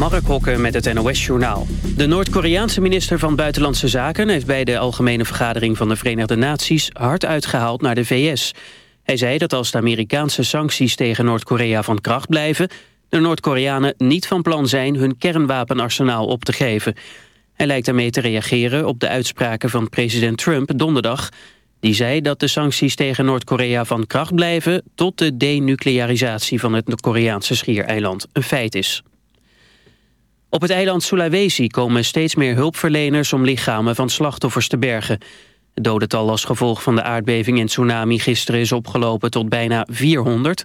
Mark Hokken met het NOS-journaal. De Noord-Koreaanse minister van Buitenlandse Zaken... heeft bij de Algemene Vergadering van de Verenigde Naties... hard uitgehaald naar de VS. Hij zei dat als de Amerikaanse sancties tegen Noord-Korea van kracht blijven... de Noord-Koreanen niet van plan zijn hun kernwapenarsenaal op te geven. Hij lijkt daarmee te reageren op de uitspraken van president Trump donderdag... Die zei dat de sancties tegen Noord-Korea van kracht blijven... tot de denuclearisatie van het Koreaanse schiereiland een feit is. Op het eiland Sulawesi komen steeds meer hulpverleners... om lichamen van slachtoffers te bergen. Het dodental als gevolg van de aardbeving en tsunami gisteren... is opgelopen tot bijna 400.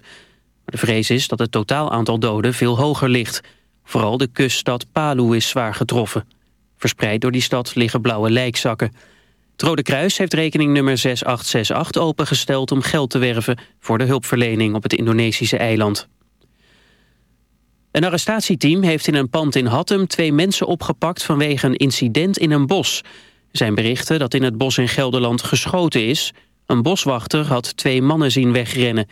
de vrees is dat het totaal aantal doden veel hoger ligt. Vooral de kuststad Palu is zwaar getroffen. Verspreid door die stad liggen blauwe lijkzakken... Het Rode Kruis heeft rekening nummer 6868 opengesteld om geld te werven voor de hulpverlening op het Indonesische eiland. Een arrestatieteam heeft in een pand in Hattem twee mensen opgepakt vanwege een incident in een bos. Er zijn berichten dat in het bos in Gelderland geschoten is. Een boswachter had twee mannen zien wegrennen.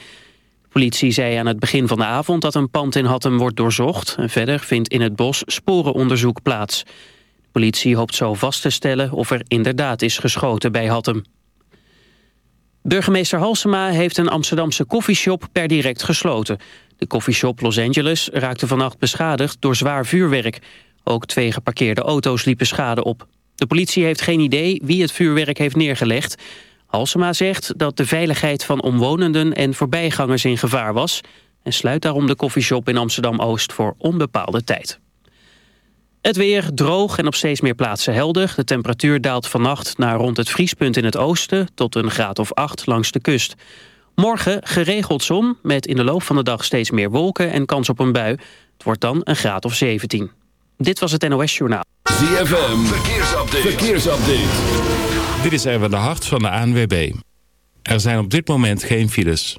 De politie zei aan het begin van de avond dat een pand in Hattem wordt doorzocht. En verder vindt in het bos sporenonderzoek plaats politie hoopt zo vast te stellen of er inderdaad is geschoten bij Hattem. Burgemeester Halsema heeft een Amsterdamse koffieshop per direct gesloten. De koffieshop Los Angeles raakte vannacht beschadigd door zwaar vuurwerk. Ook twee geparkeerde auto's liepen schade op. De politie heeft geen idee wie het vuurwerk heeft neergelegd. Halsema zegt dat de veiligheid van omwonenden en voorbijgangers in gevaar was... en sluit daarom de koffieshop in Amsterdam-Oost voor onbepaalde tijd. Het weer droog en op steeds meer plaatsen helder. De temperatuur daalt vannacht naar rond het vriespunt in het oosten... tot een graad of 8 langs de kust. Morgen geregeld zon, met in de loop van de dag steeds meer wolken... en kans op een bui. Het wordt dan een graad of 17. Dit was het NOS Journaal. ZFM, verkeersupdate. verkeersupdate. Dit is even de hart van de ANWB. Er zijn op dit moment geen files.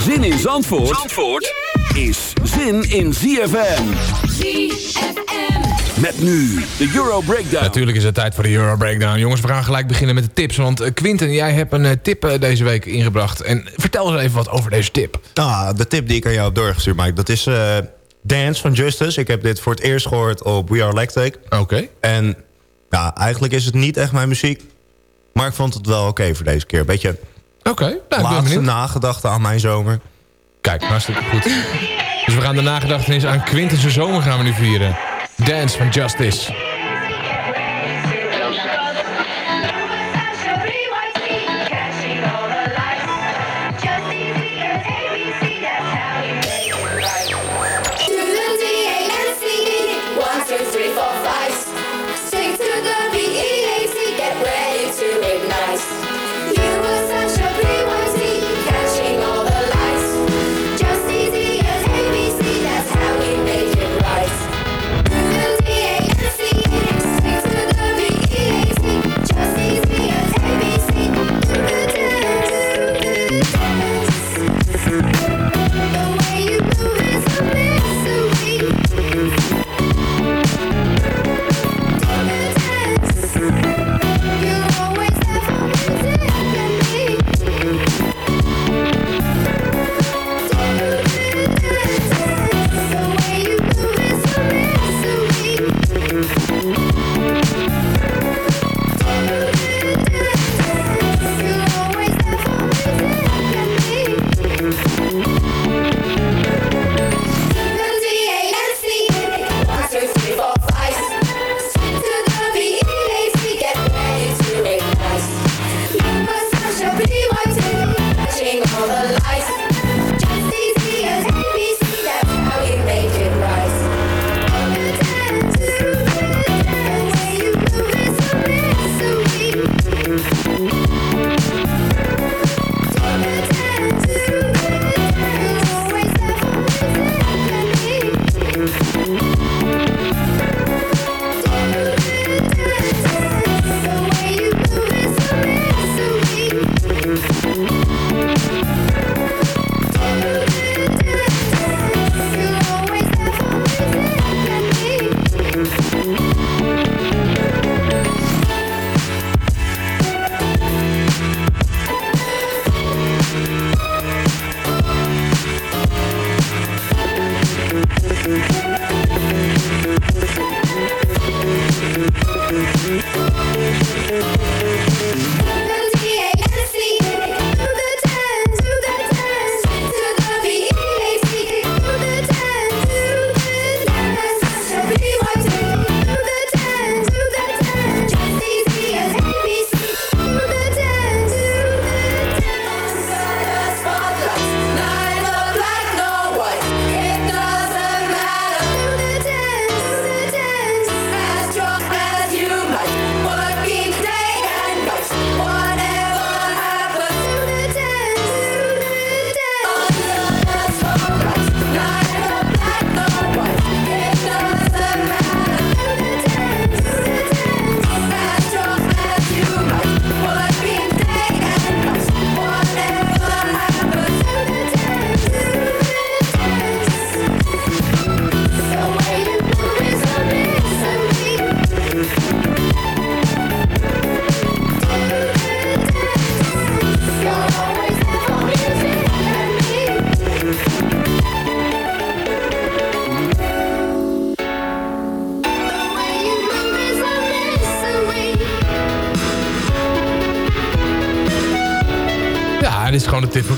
Zin in Zandvoort, Zandvoort is zin in ZFM. ZFM. Met nu de Euro Breakdown. Natuurlijk is het tijd voor de Euro Breakdown. Jongens, we gaan gelijk beginnen met de tips. Want uh, Quinten, jij hebt een uh, tip uh, deze week ingebracht. En vertel eens even wat over deze tip. Ah, de tip die ik aan jou heb doorgestuurd, Mike. Dat is Dance van Justice. Ik heb dit voor het eerst gehoord op We Are Lactic. Oké. En ja, eigenlijk is het niet echt mijn muziek. Maar ik vond het wel oké voor deze keer. Beetje Oké, okay, nou, Laatste nagedachte aan mijn zomer. Kijk, hartstikke goed. dus we gaan de nagedachtenis aan Quinten's zomer gaan we nu vieren. Dance van Justice.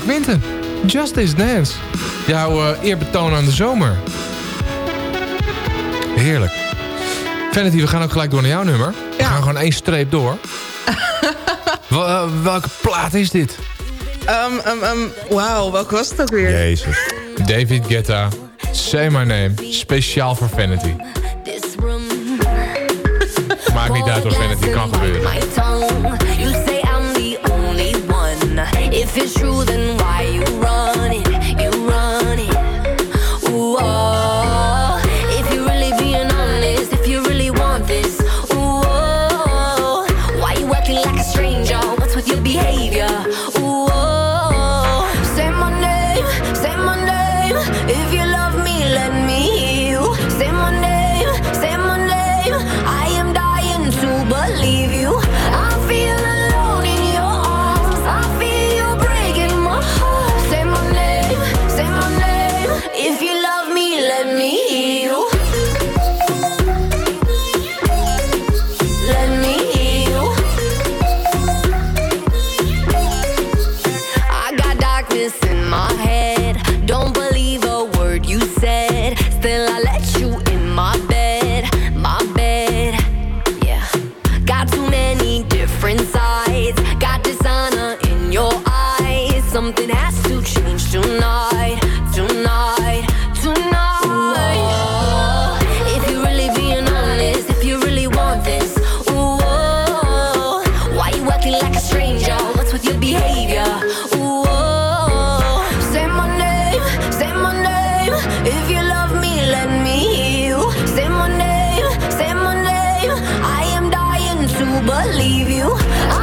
Quinten. Justice Dance. Jouw eh, eerbetoon aan de zomer. Heerlijk. Vanity, we gaan ook gelijk door naar jouw nummer. We gaan gewoon één streep door. Wel- eh, welke plaat is dit? Um, um, um, Wauw, welke was het ook weer? Jezus. David Guetta. Say My Name. Speciaal voor Vanity. Maakt niet uit hoor, Vanity. Kan gebeuren. If it's true, then believe you.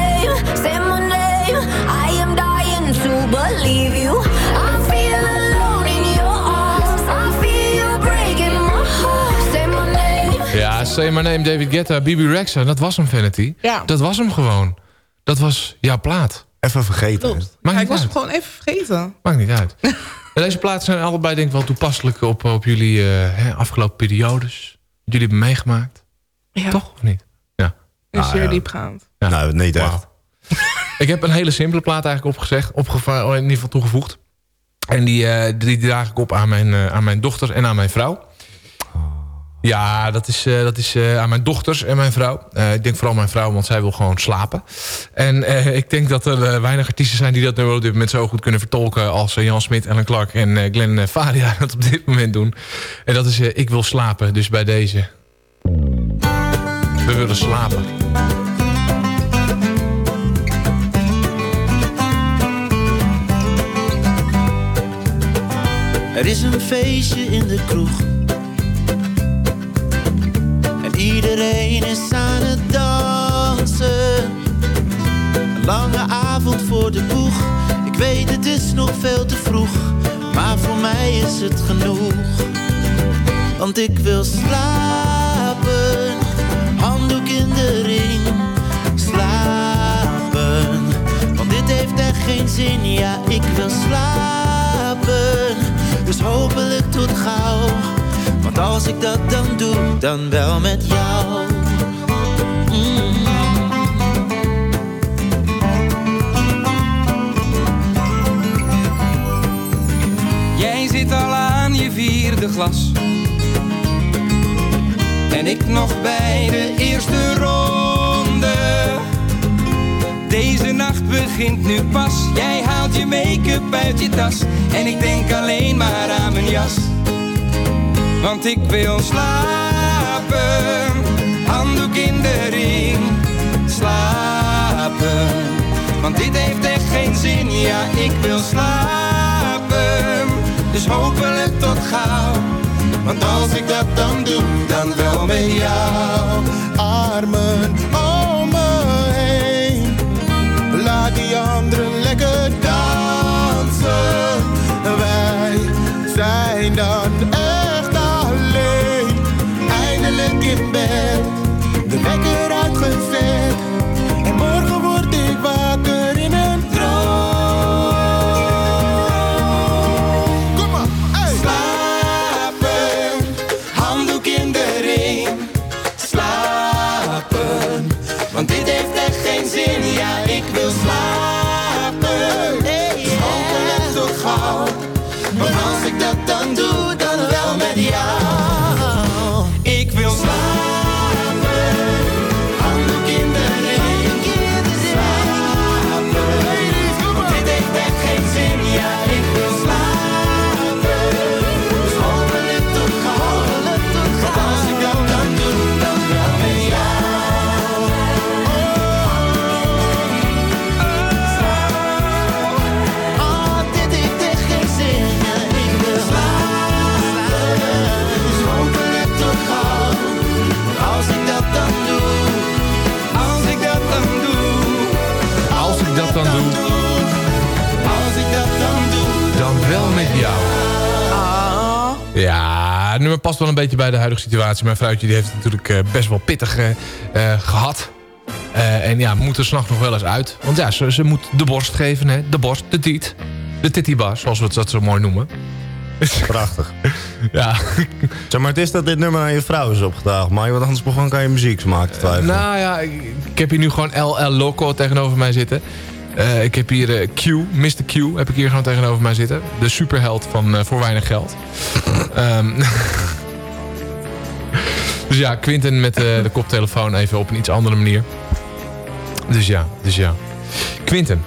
Ja, Say My Name, David Guetta, Bibi Rexa. Dat was hem, Vanity. Ja. Dat was hem gewoon. Dat was jouw plaat. Even vergeten. Ja, niet ik was uit. hem gewoon even vergeten. Maakt niet uit. En deze plaatsen zijn allebei denk ik wel toepasselijk op, op jullie eh, hè, afgelopen periodes. Jullie hebben meegemaakt. Ja. Toch of niet? Ja. Is Ah, zeer ja. diepgaand. Ja. Nou, niet echt. Ik heb een hele simpele plaat eigenlijk opgezegd, opgeva- oh, in ieder geval toegevoegd. En die, eh, die draag ik op aan mijn, eh, aan mijn dochter en aan mijn vrouw. Ja, dat is, eh, dat is aan mijn dochters en mijn vrouw. Ik denk vooral mijn vrouw, want zij wil gewoon slapen. En ik denk dat er weinig artiesten zijn die dat nummer op dit moment zo goed kunnen vertolken... als Jan Smit, Ellen Clark en Glenn Faria dat op dit moment doen. En dat is Ik wil slapen, dus bij deze. We willen slapen. Er is een feestje in de kroeg. En iedereen is aan het dansen. Een lange avond voor de boeg. Ik weet het is nog veel te vroeg. Maar voor mij is het genoeg. Want ik wil slapen. Handdoek in de ring. Slapen. Want dit heeft echt geen zin. Ja, ik wil slapen hopelijk tot gauw. Want als ik dat dan doe, dan wel met jou. Mm. Jij zit al aan je vierde glas. En ik nog bij de eerste ronde. Deze nacht begint nu pas. Jij haalt je make-up uit je tas. En ik denk alleen maar aan mijn jas. Want ik wil slapen. Handdoek in de ring. Slapen. Want dit heeft echt geen zin. Ja, ik wil slapen. Dus hopelijk tot gauw. Want als ik dat dan doe, dan wel met jou. Past wel een beetje bij de huidige situatie. Mijn vrouwtje die heeft het natuurlijk eh, best wel pittig eh, eh, gehad. Eh, en ja, moet er s'nachts nog wel eens uit. Want ja, ze, ze moet de borst geven, hè. De borst, de tiet. De tittybar, zoals we het dat zo mooi noemen. Prachtig. Ja. Zeg maar, het is dat dit nummer aan je vrouw is opgedaagd, maar want anders begon kan je muziek maken. Nou ja, ik, ik heb hier nu gewoon LL Loco tegenover mij zitten. Ik heb hier Q, Mr. Q, heb ik hier gewoon tegenover mij zitten. De superheld van Voor Weinig Geld. Ehm, dus ja, Quinten met eh, de koptelefoon even op een iets andere manier. Dus ja, dus ja. Quinten.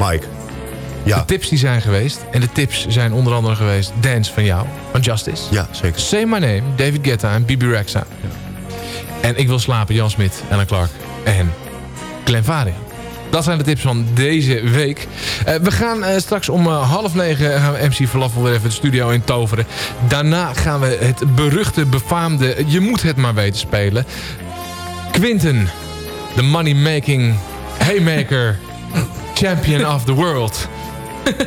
Mike. Ja. De tips die zijn geweest. En de tips zijn onder andere geweest Dance van jou, van Justice. Ja, zeker. Say My Name, David Guetta en Bibi Rexa. En Ik Wil Slapen, Jan Smit, Ellen Clark en Glenn Varia. Dat zijn de tips van deze week. Eh, we gaan eh, straks om eh, half negen gaan we MC Falafel weer even de studio in toveren. Daarna gaan we het beruchte, befaamde Je Moet Het Maar Weten spelen. Quinten, de money-making haymaker champion of the world.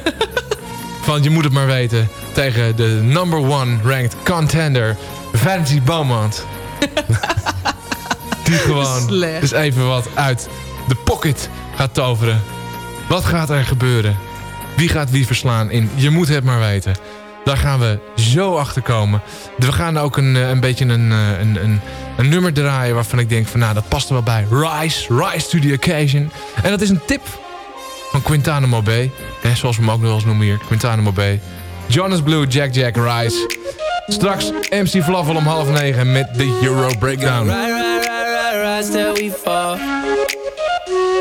Van Je Moet Het Maar Weten tegen de number one ranked contender Vanity Beaumont. Die gewoon Slecht. dus even wat uit de pocket gaat toveren. Wat gaat er gebeuren? Wie gaat wie verslaan in Je Moet Het Maar Weten. Daar gaan we zo achter komen. We gaan ook een, eh, een beetje een, eh, een, een, een nummer draaien waarvan ik denk van nou dat past er wel bij. Rise, rise to the occasion. En dat is een tip van Quintana Bay. Hè, zoals we hem ook nog wel eens noemen hier. Quintana Bay. Jonas Blue, Jack Jack, Rise. Straks MC Flavel om half negen met de Euro Breakdown.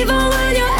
even when you're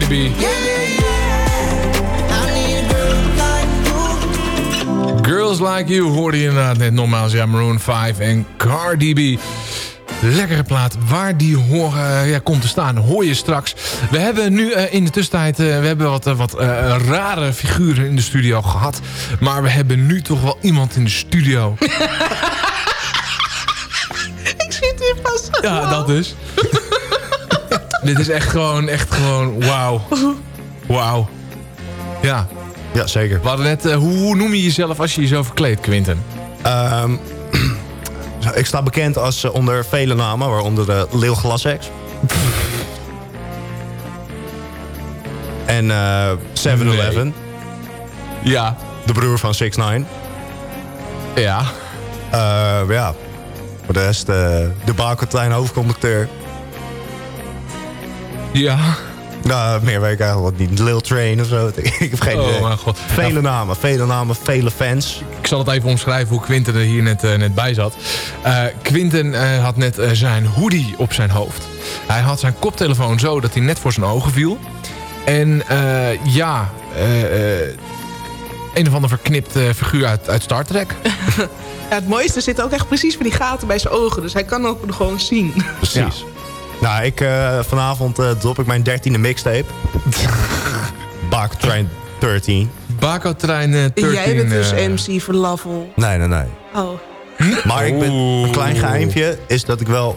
like you. Girls Like You hoorde je inderdaad net nogmaals. Ja, Maroon 5 en Cardi B. Lekkere plaat. Waar die horen, ja, komt te staan, hoor je straks. We hebben nu eh, in de tussentijd eh, we hebben wat, eh, wat eh, rare figuren in de studio gehad. Maar we hebben nu toch wel iemand in de studio. Ik zit hier vast. Ja, dat dus. Dit is echt gewoon, echt gewoon, wauw. Wauw. Ja. Ja, zeker. We hadden net, eh, hoe, hoe noem je jezelf als je je zo verkleedt, Quinten? Ehm, ik sta bekend als eh, onder vele namen, waaronder de Lil Glasex. en eh 7-Eleven. Ja. De broer van 6 9 Ja. ja. Voor de rest, eh, de bakeltrein hoofdconducteur. Ja. Nou, meer weet ik eigenlijk wat niet. Lil Train of zo. ik heb geen Oh, idee. mijn god. Vele namen, vele namen, vele fans. Ik zal het even omschrijven hoe Quinten er hier net, eh, net bij zat. Eh Quinten eh, had net zijn hoodie op zijn hoofd. Hij had zijn koptelefoon zo dat hij net voor zijn ogen viel. En eh, ja, eh, eh, een of ander verknipt eh, figuur uit, uit Star Trek. Ja, het mooiste zit ook echt precies voor die gaten bij zijn ogen. Dus hij kan ook gewoon zien. Precies. Nou, ik, eh, vanavond eh, drop ik mijn dertiende mixtape. Bakeltrein 13. Bakeltrein eh 13. Jij bent dus eh, MC voor Level. Nee, nee, nee. Oh. Maar ik ben, een klein geheimpje is dat ik wel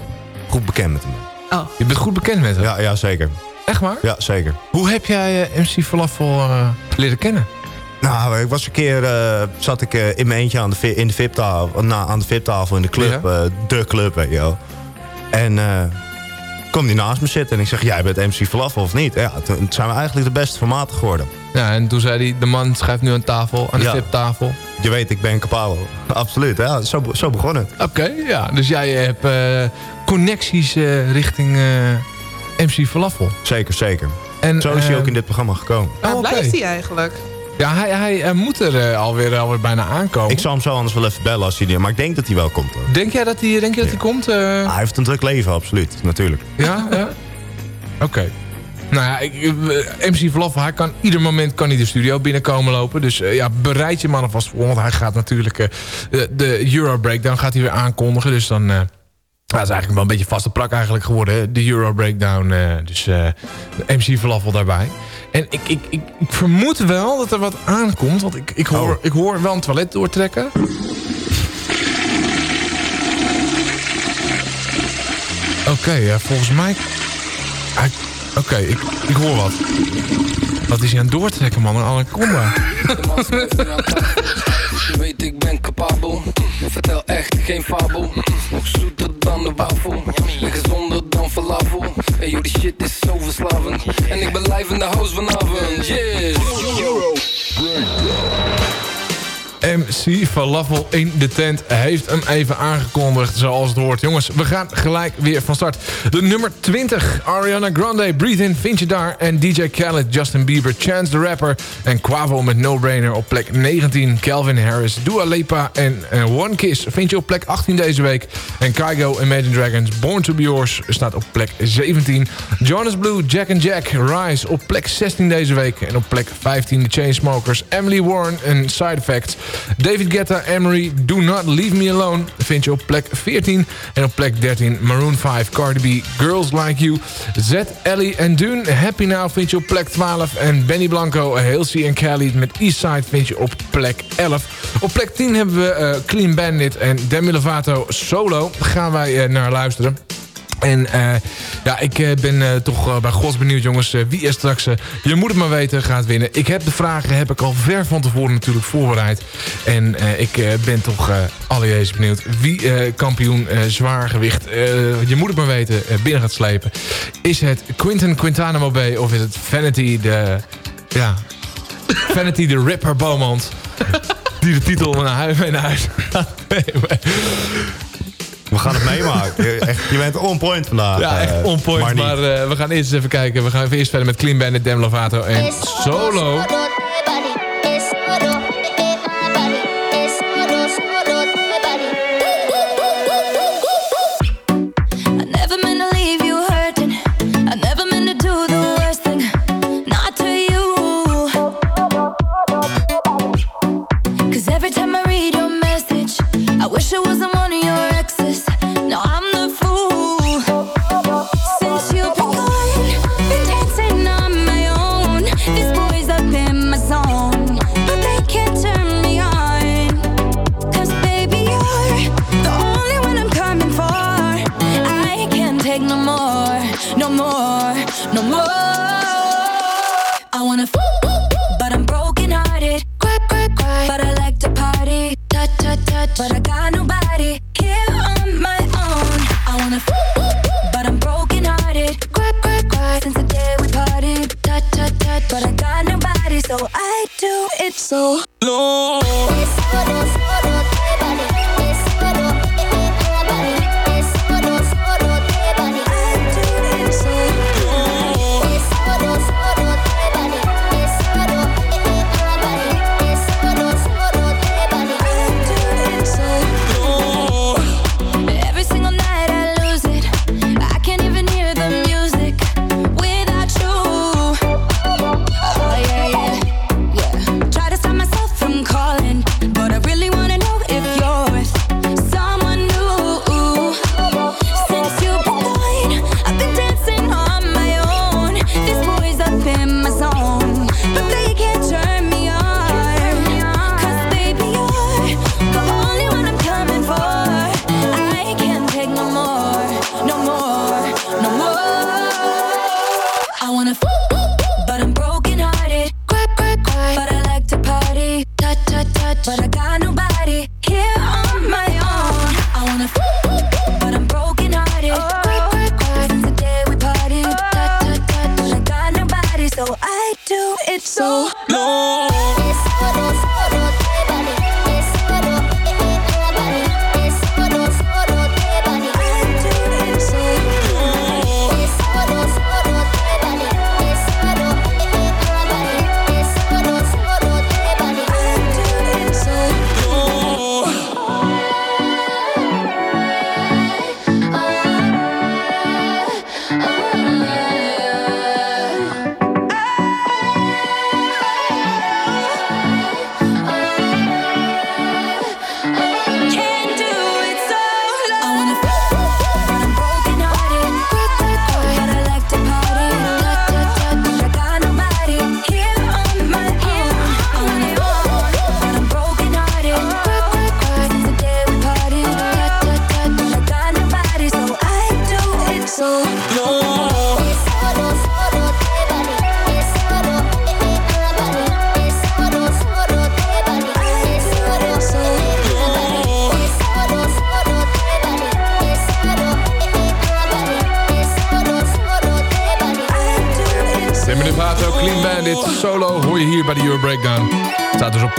goed bekend met hem ben. Oh. Je bent goed bekend met hem? Ja, ja zeker. Echt waar? Ja, zeker. Hoe heb jij MC Falafel eh, leren kennen? Nou, ik was een keer, eh, zat ik eh, in mijn eentje aan de, in de VIP-tafel, na, aan de VIP-tafel in de club, Ja. eh, de club, weet je wel. En eh kwam die naast me zitten en ik zeg, jij bent MC Falafel of niet? Ja, toen zijn we eigenlijk de beste formaten geworden. Ja, en toen zei hij, de man schrijft nu aan tafel, aan de Ja. Je weet, ik ben capabel. Absoluut, ja, zo, zo begon het. Oké, ja. Dus jij hebt eh, connecties eh, richting eh, MC Falafel. Zeker, zeker. En, Zo is hij ook in dit programma gekomen. Waar Oh, blijft hij eigenlijk? Ja, hij, hij eh, moet er eh, alweer, alweer bijna aankomen. Ik zal hem zo anders wel even bellen als hij er... Maar ik denk dat hij wel komt. hoor. Denk jij dat hij, denk je dat hij komt? eh? Hij heeft een druk leven, absoluut. Natuurlijk. Ja, ja. Oké. Nou ja, ik, eh, MC Falafel, hij kan ieder moment kan hij de studio binnenkomen lopen. Dus ja, bereid je man alvast voor. Want hij gaat natuurlijk de, de Euro Breakdown gaat hij weer aankondigen. Dus dan... ja, dat is eigenlijk wel een beetje vaste plak eigenlijk geworden. hè, De Euro Breakdown. dus MC Falafel daarbij. En ik, ik, ik, ik vermoed wel dat er wat aankomt. Want ik, ik, hoor, ik hoor wel een toilet doortrekken. Oké, ja, volgens mij... Oké, ik, ik hoor wat. Wat is hij aan het doortrekken, man? Een anaconda. Je weet ik ben capabel Vertel echt geen fabel Nog zoeter dan de wafel En gezonder dan falafel. En joh die shit is zo verslavend. En ik ben live in de house vanavond. Yeah MC MC Falafel in de tent heeft hem even aangekondigd zoals het hoort. Jongens, we gaan gelijk weer van start. De nummer 20, Ariana Grande, Breathe In, vind je daar. En DJ Khaled, Justin Bieber, Chance the Rapper en Quavo met No Brainer op plek 19. Calvin Harris, Dua Lipa en One Kiss vind je op plek 18 deze week. En Kygo, Imagine Dragons, Born to Be Yours staat op plek 17. Jonas Blue, Jack and Jack, Rise op plek 16 deze week. En op plek 15 de Chainsmokers, Emily Warren en Side Effects. David Guetta, Emery, Do Not Leave Me Alone vind je op plek 14. En op plek 13 Maroon 5, Cardi B, Girls Like You. Z, Ellie en Dune, Happy Now vind je op plek 12. En Benny Blanco, Halsey en Kelly met Eastside vind je op plek 11. Op plek 10 hebben we eh, Clean Bandit en Demi Lovato Solo. Gaan wij eh, naar luisteren. En eh, ja, ik eh, ben eh, toch bij gods benieuwd jongens wie er straks, je moet het maar weten, gaat winnen. Ik heb de vragen heb ik al ver van tevoren natuurlijk voorbereid. En ik ben toch allereerst benieuwd wie kampioen zwaargewicht, je moet het maar weten, binnen gaat slepen. Is het Quinten Quintana Mobé of is het Vanity de, ja, Vanity de Ripper Beaumont? die de titel naar huis, mee naar huis gaat nemen. We gaan het meemaken. Echt, je bent on point vandaag. Ja, echt eh, on point. maar eh, we gaan eerst eens even kijken. We gaan even eerst verder met Clean Bandit, Demi Lovato en Solo.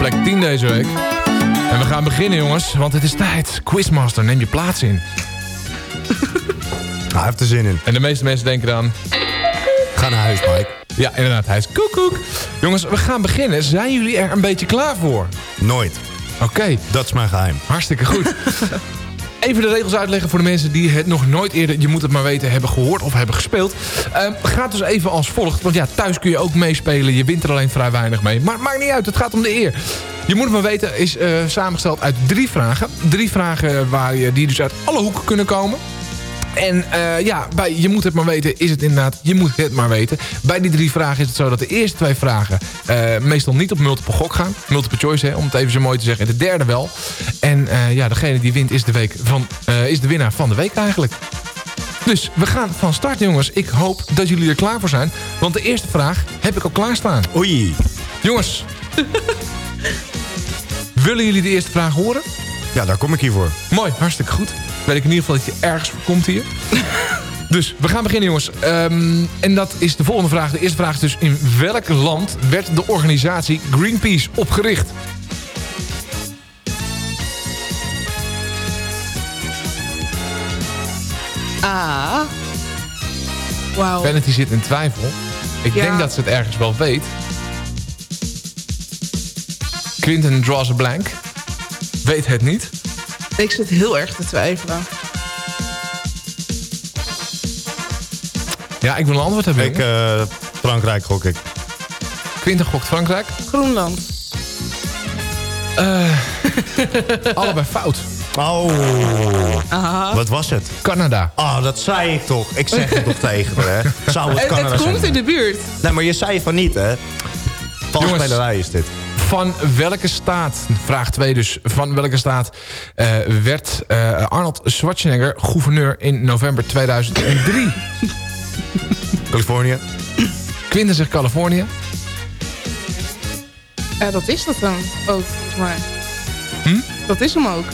Plek 10 deze week. En we gaan beginnen, jongens, want het is tijd. Quizmaster, neem je plaats in. Hij heeft er zin in. En de meeste mensen denken dan... Ga naar huis, Mike. Ja, inderdaad, hij is koekoek. Jongens, we gaan beginnen. Zijn jullie er een beetje klaar voor? Nooit. Oké. Dat is mijn geheim. Hartstikke goed. Even de regels uitleggen voor de mensen die het nog nooit eerder, je moet het maar weten, hebben gehoord of hebben gespeeld. Ehm gaat dus even als volgt. Want ja, thuis kun je ook meespelen. Je wint er alleen vrij weinig mee. Maar maakt niet uit, het gaat om de eer. Je moet het maar weten is eh, samengesteld uit drie vragen. Drie vragen waar je, die dus uit alle hoeken kunnen komen. En eh, ja, bij je moet het maar weten is het inderdaad, je moet het maar weten. Bij die drie vragen is het zo dat de eerste twee vragen eh, meestal niet op multiple gok gaan. Multiple choice, hè, om het even zo mooi te zeggen. En de derde wel. En eh, ja, degene die wint is de, week van, is de winnaar van de week eigenlijk. Dus we gaan van start jongens. Ik hoop dat jullie er klaar voor zijn. Want de eerste vraag heb ik al klaarstaan. Oei. Jongens. Willen jullie de eerste vraag horen? Ja, daar kom ik hier voor. Mooi, hartstikke goed. Weet ik in ieder geval dat je ergens komt hier. dus we gaan beginnen jongens. Ehm, en dat is de volgende vraag. De eerste vraag is dus in welk land werd de organisatie Greenpeace opgericht? Ah. Wauw. Vanity zit in twijfel. Ik Ja. denk dat ze het ergens wel weet. Quinten draws a blank. Weet het niet. Ik zit heel erg te twijfelen. Ja, ik wil een antwoord hebben. Ik, eh, Frankrijk gok ik. Quinten gokt Frankrijk. Groenland. Eh, allebei fout. Oh. Wat was het? Canada. Ah, dat zei ik toch. Ik zeg het toch tegen hè. Zou het Het, Canada het komt zijn? in de buurt. Nee, maar je zei van niet, hè. Valspelerij is dit. Van welke staat, vraag 2 dus, van welke staat eh, werd eh, Arnold Schwarzenegger gouverneur in november 2003? Californië. Quinten zegt Californië. Ja, dat is dat dan ook, volgens mij. Hm? Dat is hem ook.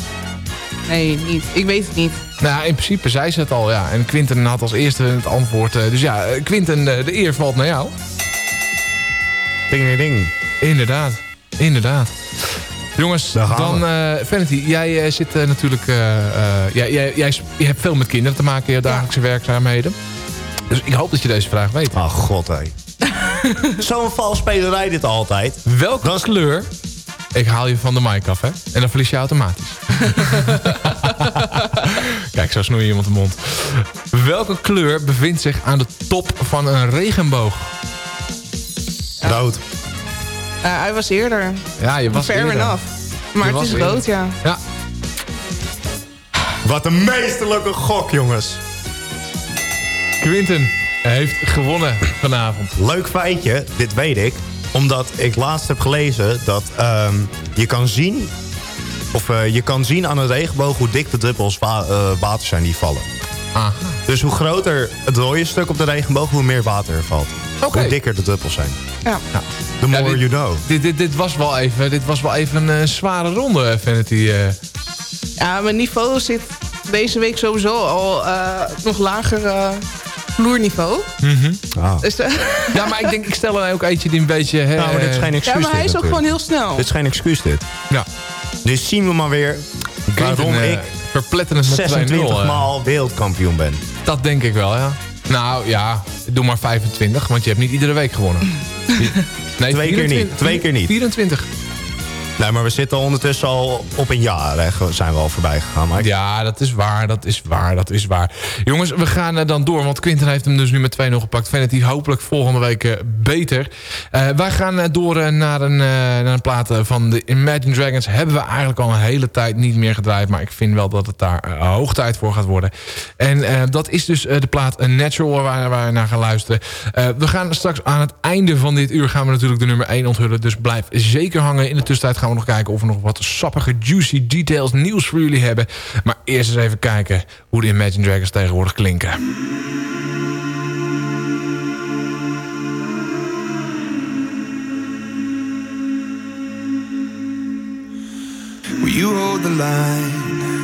Nee, niet. Ik weet het niet. Nou, in principe zei ze het al, ja. En Quinten had als eerste het antwoord. eh, dus ja, Quinten, eh, de eer valt naar jou. Ding, ding, ding. Inderdaad, inderdaad. Jongens, dan eh Vanity, jij eh, zit eh, natuurlijk... eh, eh, jij, jij, jij, je hebt veel met kinderen te maken in je dagelijkse werkzaamheden. Dus ik hoop dat je deze vraag weet. Ah, god, hé. Zo'n valspelerij dit altijd. Welke kleur... Ik haal je van de mic af, hè? En dan verlies je automatisch. Kijk, zo snoei je iemand de mond. Welke kleur bevindt zich aan de top van een regenboog? Rood. Eh, hij was eerder. Ja, je was Fair eerder. enough. Maar Je het is eerder. rood, ja. Ja. Wat een meesterlijke gok, jongens. Quinten heeft gewonnen vanavond. Leuk feitje, dit weet ik. Omdat ik laatst heb gelezen dat ehm, je kan zien... Of eh, je kan zien aan een regenboog hoe dik de druppels wa- eh, water zijn die vallen. Aha. Dus hoe groter het rode stuk op de regenboog, hoe meer water er valt. Oké. Hoe dikker de druppels zijn. Ja. The more dit- you know. Dit, dit, dit, was wel even, dit was wel even een eh, zware ronde, Vanity. eh. Ja, mijn niveau zit deze week sowieso al eh, nog lager eh, vloerniveau. Ah. Dus, eh, Ja, maar ik denk, ik stel er ook eentje die een beetje... Hè, Nou, maar dit is geen ja, excuus maar hij is ook natuurlijk. gewoon heel snel. Dit is geen excuus dit. Ja. Dus zien we maar weer waarom eh, ik verpletterend met 26 2-0, eh. maal wereldkampioen ben. Dat denk ik wel, ja. Nou ja, doe maar 25, want je hebt niet iedere week gewonnen. Nee, Twee keer niet, twee keer niet. 24. Nee, maar we zitten ondertussen al op een jaar. Hè, zijn we al voorbij gegaan. Maar Ja, dat is waar, dat is waar, dat is waar. Jongens, we gaan eh, dan door, want Quinten heeft hem dus nu met 2-0 gepakt. Vanity hopelijk volgende week eh, beter. Eh, wij gaan door naar, een, naar een plaat van de Imagine Dragons. Hebben we eigenlijk al een hele tijd niet meer gedraaid. Maar ik vind wel dat het daar hoog tijd voor gaat worden. En dat is dus de plaat Natural waar, we naar gaan luisteren. We gaan straks aan het einde van dit uur gaan we natuurlijk de nummer 1 onthullen. Dus blijf zeker hangen. In de tussentijd gaan we nog kijken of we nog wat sappige, juicy details nieuws voor jullie hebben. Maar eerst eens even kijken hoe de Imagine Dragons tegenwoordig klinken. You hold the line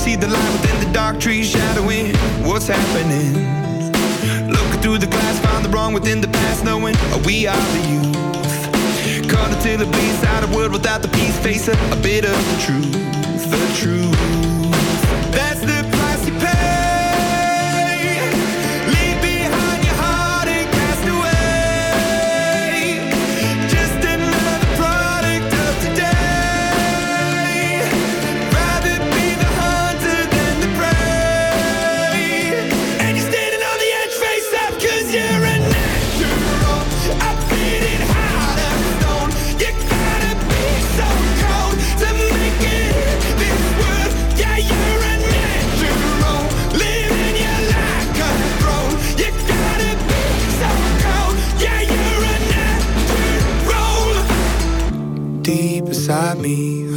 see the light within the dark trees shadowing what's happening? Looking through the glass, find the wrong within the past, knowing we are the youth. Caught until the beast out of world without the peace, face a, a bit of the truth, the truth.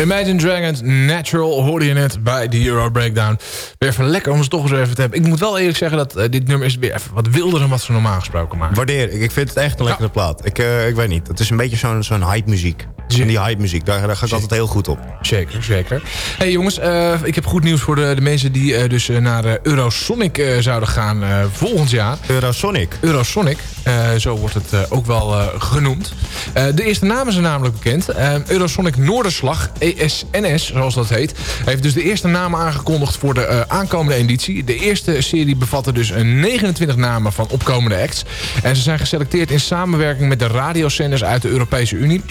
Imagine Dragons Natural hoorde je net bij de Euro Breakdown. Weer even lekker om ze toch eens even te hebben. Ik moet wel eerlijk zeggen dat eh, dit nummer is weer even wat wilder dan wat ze normaal gesproken maken. Waardeer ik. Ik vind het echt een lekkere plaat. Ik, eh, ik weet niet. Het is een beetje zo'n zo'n hype muziek. En die hype muziek, daar, daar ga ik altijd heel goed op. Zeker, zeker. hey jongens, eh, ik heb goed nieuws voor de, de mensen die eh, dus eh, naar Eurosonic zouden gaan volgend jaar. Eurosonic? Eurosonic, zo wordt het ook wel genoemd. De eerste namen zijn namelijk bekend. Eurosonic Noorderslag, ESNS zoals dat heet... heeft dus de eerste namen aangekondigd voor de aankomende editie. De eerste serie bevatte dus een 29 namen van opkomende acts. En ze zijn geselecteerd in samenwerking met de radiozenders uit de Europese Unie.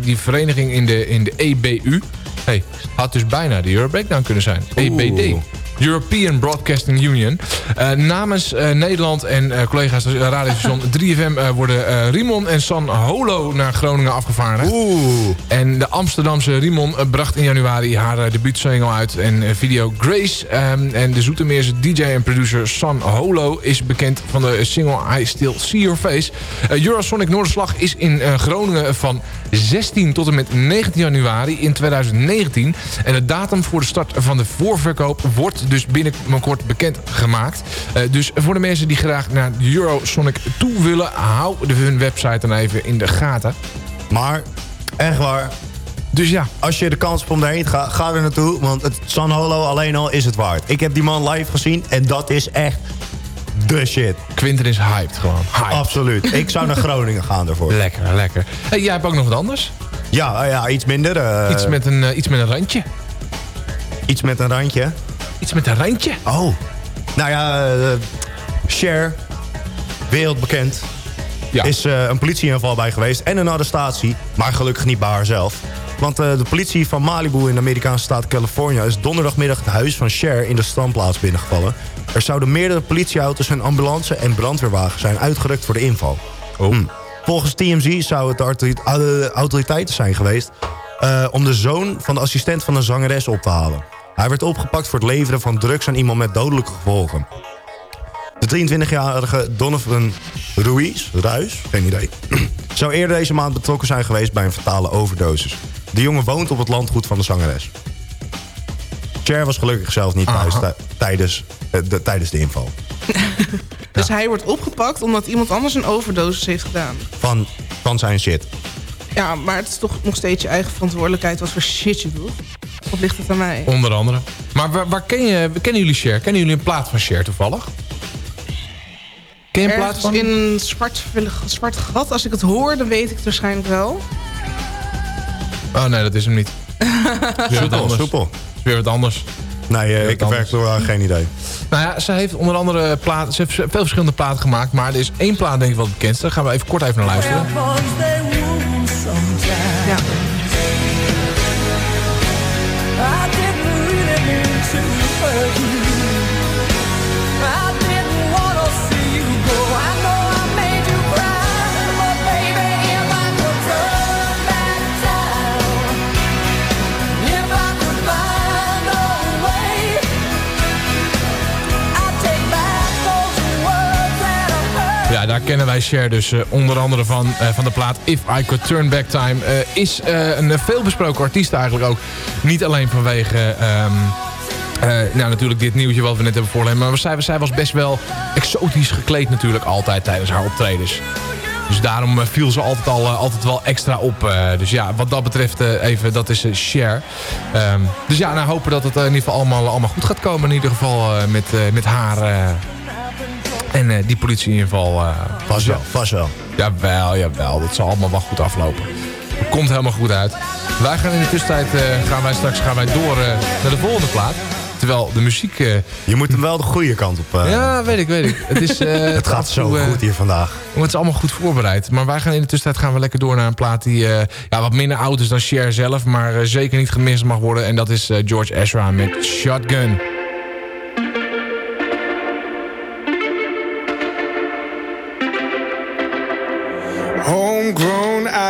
Die vereniging in de, in de EBU. Hey, had dus bijna de Euro Breakdown kunnen zijn. EBD. European Broadcasting Union. Eh, namens eh, Nederland en eh, collega's uh, radiostation 3FM eh, worden Rimon en San Holo naar Groningen afgevaardigd. En de Amsterdamse Rimon bracht in januari haar uh, debuutsingle uit en video Grace. Ehm, en de Zoetermeerse DJ en producer San Holo is bekend van de single I Still See Your Face. Eurosonic Noorderslag is in Groningen van 16 tot en met 19 januari in 2019. En de datum voor de start van de voorverkoop wordt dus binnenkort bekend gemaakt. Uh, dus voor de mensen die graag naar Eurosonic toe willen... hou de hun website dan even in de gaten. Maar, echt waar... Dus ja. Als je de kans hebt om daarheen te gaan, ga er naartoe. Want het San Holo alleen al is het waard. Ik heb die man live gezien en dat is echt de shit. Quinten is hyped gewoon. Hyped. Absoluut. Ik zou naar Groningen gaan daarvoor. Lekker, lekker. Hey, jij hebt ook nog wat anders? Ja, ja iets minder. uh, iets, met een, uh, iets met een randje. Iets met een randje? Iets met een randje? Oh. Nou ja, uh, Cher, wereldbekend. Ja. Is uh, een politieinval bij geweest en een arrestatie. Maar gelukkig niet bij haarzelf. Want uh, de politie van Malibu in de Amerikaanse staat California... is donderdagmiddag het huis van Cher in de standplaats binnengevallen. Er zouden meerdere politieauto's, een ambulance en brandweerwagen zijn uitgerukt voor de inval. Oh. Hm. Volgens TMZ zou het de autori- eh, autoriteiten zijn geweest... eh, om de zoon van de assistent van een zangeres op te halen. Hij werd opgepakt voor het leveren van drugs aan iemand met dodelijke gevolgen. De 23-jarige Donovan Ruiz, Ruiz, geen idee... zou eerder deze maand betrokken zijn geweest bij een fatale overdosis. De jongen woont op het landgoed van de zangeres. Cher was gelukkig zelf niet thuis tijdens, eh, de, tijdens de inval. Dus hij wordt opgepakt omdat iemand anders een overdosis heeft gedaan. Van, van zijn shit. Ja, maar het is toch nog steeds je eigen verantwoordelijkheid wat voor shit je doet. Of ligt het aan mij? Onder andere. Maar waar, waar ken je, kennen jullie Cher? Kennen jullie een plaat van Cher toevallig? Ken je een plaat van? in een zwart, zwart gat. Als ik het hoor, dan weet ik het waarschijnlijk wel. Oh nee, dat is hem niet. Is weer wat Soepel, anders. soepel. Is weer wat anders. Nee, eh, ik heb werkelijk waar geen idee. Nou ja, ze heeft onder andere platen, ze heeft veel verschillende platen gemaakt. Maar er is één plaat denk ik wel bekendste. Daar gaan we even kort even naar luisteren. Ja. Daar kennen wij Cher dus eh, onder andere van, eh, van de plaat If I Could Turn Back Time. Eh, is een veelbesproken artiest eigenlijk ook. Niet alleen vanwege... ehm, eh, nou, natuurlijk dit nieuwtje wat we net hebben voorlezen. Maar zij, zij was best wel exotisch gekleed natuurlijk altijd tijdens haar optredens. Dus daarom viel ze altijd, al, altijd wel extra op. dus ja, wat dat betreft even, dat is Cher. Ehm, dus ja, nou hopen dat het in ieder geval allemaal, allemaal goed gaat komen. In ieder geval met, met haar... en eh, die politie in ieder geval... eh, Vast wel, vast wel. Jawel, jawel. Dat zal allemaal wel goed aflopen. Het komt helemaal goed uit. Wij gaan in de tussentijd eh, gaan wij straks gaan wij door naar de volgende plaat. Terwijl de muziek... Je moet hem wel de goede kant op. ja, weet ik, weet ik. Het, is, het gaat zo goed hier vandaag. Het is allemaal goed voorbereid. Maar wij gaan in de tussentijd gaan we lekker door naar een plaat die ja, wat minder oud is dan Cher zelf. Maar zeker niet gemist mag worden. En dat is George Ezra met Shotgun.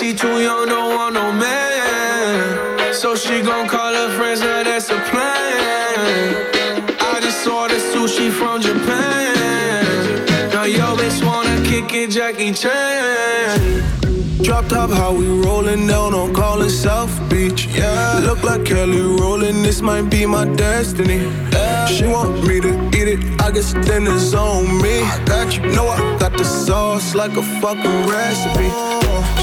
she too young, don't want no man. So she gon' call her friends, now that's a plan. I just ordered sushi from Japan. Now yo bitch wanna kick it, Jackie Chan. Drop top, how we rollin' down on call it South Beach. Yeah, look like Kelly rollin', this might be my destiny. Yeah. She want me to eat it, I guess then it's on me. I got you, know I got the sauce like a fucking recipe.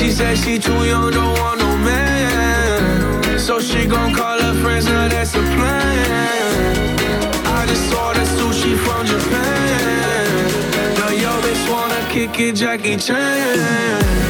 She said she too young, don't want no man. So she gon' call her friends, now that's a plan. I just ordered sushi from Japan. Now yo bitch wanna kick it, Jackie Chan.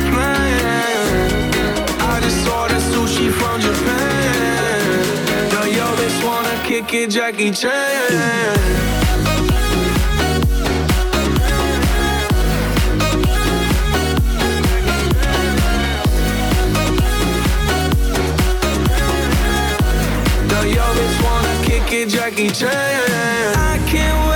kick it, Jackie Chan. Now yo bitch wanna kick it, Jackie Chan. I can't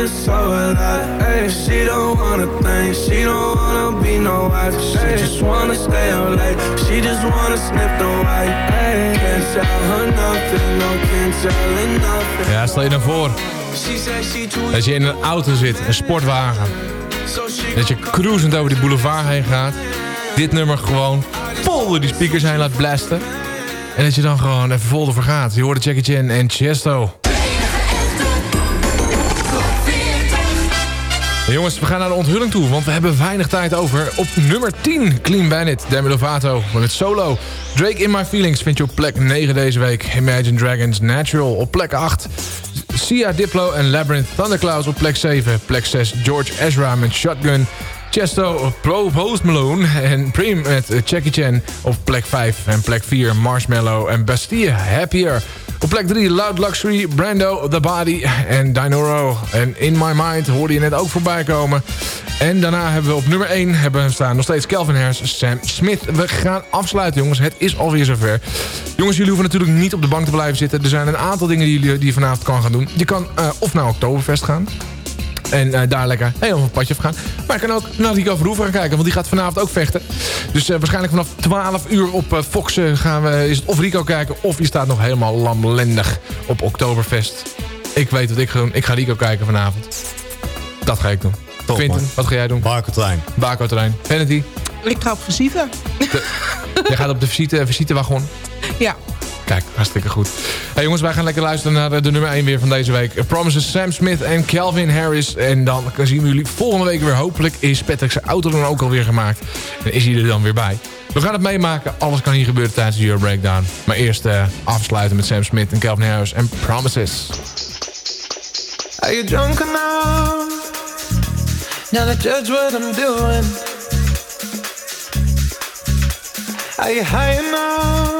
and I feel so alive. Ay, she don't wanna think, she don't wanna be no wife. She just wanna stay up late, she just wanna sniff the white. Ay, can't tell her nothing, no, can't tell her nothing. Ja, stel je dan voor. Dat je in een auto zit, een sportwagen. Dat je cruisend over die boulevard heen gaat. Dit nummer gewoon vol door die speakers heen laat blasten. En dat je dan gewoon even vol ervoor gaat. Je hoorde Jackie Chan en Chesto. Jongens, we gaan naar de onthulling toe, want we hebben weinig tijd over. Op nummer 10, Clean Bandit, Demi Lovato met solo. Drake In My Feelings vind je op plek 9 deze week. Imagine Dragons Natural op plek 8. Sia Diplo en Labyrinth Thunderclouds op plek 7. Plek 6, George Ezra met Shotgun. Chesto, Pro Post Malone en Preem met Jackie Chan op plek 5. En plek 4, Marshmallow en Bastille, Happier. Op plek 3, Loud Luxury, Brando, The Body en Dinoro. En In My Mind hoorde je net ook voorbij komen. En daarna hebben we op nummer 1 hebben staan nog steeds Calvin Harris, Sam Smith. We gaan afsluiten jongens, het is alweer zover. Jongens, jullie hoeven natuurlijk niet op de bank te blijven zitten. Er zijn een aantal dingen die, jullie, die je vanavond kan gaan doen. Je kan uh, of naar Oktoberfest gaan. En uh, daar lekker helemaal een padje gaan. Maar je kan ook naar Rico Verhoeven gaan kijken. Want die gaat vanavond ook vechten. Dus uh, waarschijnlijk vanaf 12 uur op uh, Fox gaan we, is het of Rico kijken... of die staat nog helemaal lamlendig op Oktoberfest. Ik weet wat ik ga doen. Ik ga Rico kijken vanavond. Dat ga ik doen. Top, Quinten, man. wat ga jij doen? Barco-terrein. Barco-terrein. Vanity, Ik ga op visite. jij gaat op de visite, visitewagon. Ja. Kijk, hartstikke goed. Hey jongens, wij gaan lekker luisteren naar de, de nummer 1 weer van deze week. Promises Sam Smith en Calvin Harris. En dan zien we jullie volgende week weer. Hopelijk is Patrick zijn auto dan ook alweer gemaakt. En is hij er dan weer bij. We gaan het meemaken. Alles kan hier gebeuren tijdens de Breakdown. Maar eerst uh, afsluiten met Sam Smith en Calvin Harris en Promises. Are you drunk enough now judge what I'm doing? Are you high enough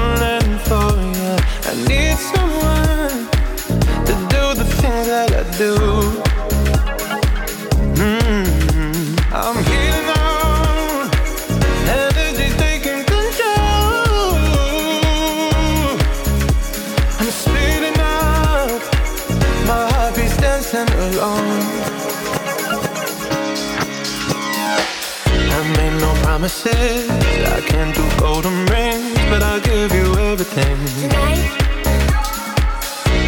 everything.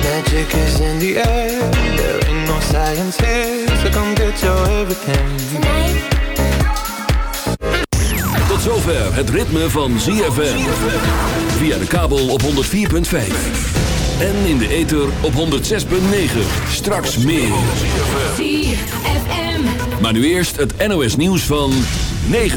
Magic is in the air. There ain't no science here, so come get your everything. Tot zover het ritme van ZFM. Via de kabel op 104.5. En in de ether op 106.9. Straks meer. ZFM. Maar nu eerst het NOS nieuws van 9.